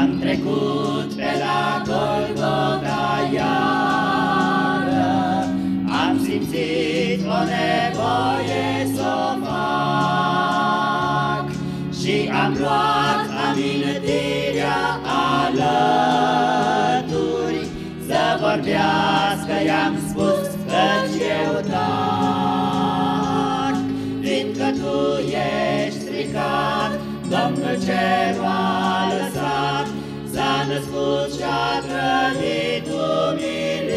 Am trecut pe la Golgota iară, Am simțit o nevoie să o fac. Și am luat amintirea alături. Să vorbească, i-am spus căci eu tac. Fiindcă tu ești stricat, Domnul cerul a lăsat S-a născut și-a trăit umilit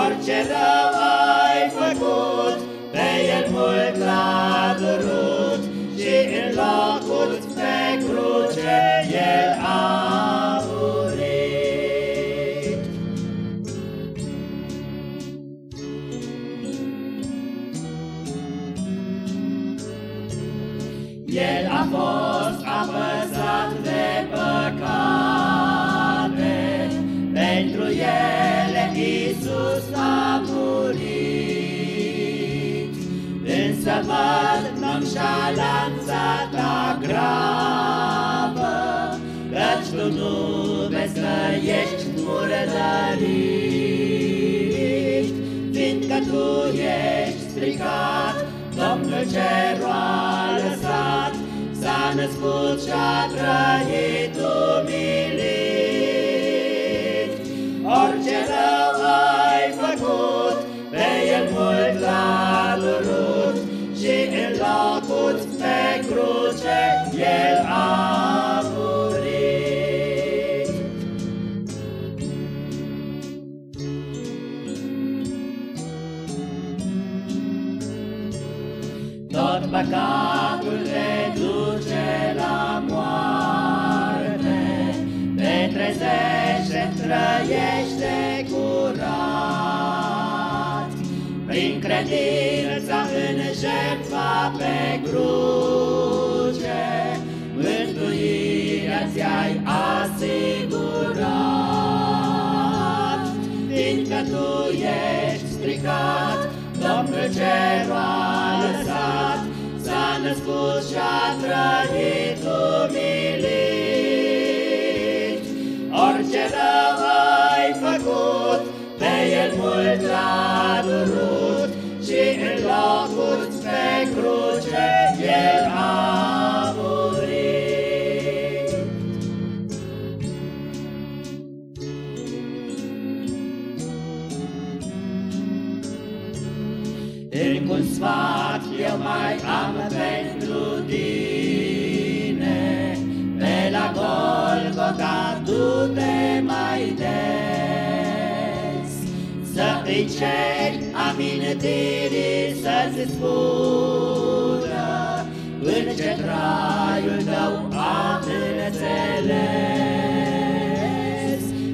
Orice rău ai făcut Pe el mult l-a durut Și în locul pe cruce el a murit. El a fost apăsat văd nonșalanța ta gravă, Căci tu nu vezi că ești murdărit, Fiindcă tu ești stricat, Domnul cerul a lăsat, S-a născut și-a trăit umilit. Păcatul te duce la moarte, Te trezește, trăiește curat. Prin credința în jertfa pe cruce, Mântuirea ți-ai asigurat. Fiindcă tu ești stricat, Domnul cerul a lăsat, S-a născut și-a Încă un sfat eu mai am pentru tine, Pe la Golgota du-te mai des, Să îi ceri amintirii să-ți spună, În ce traiul tău am înțeles,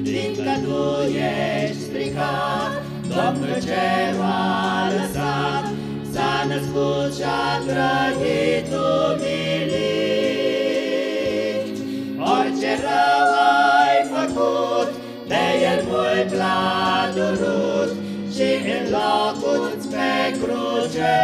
Fiindcă tu ești stricat, Domnul cerul a lăsat, S-a născut și-a trăit umilit. Orice rău ai făcut, De el mult l-a durut, Și în locul pe cruce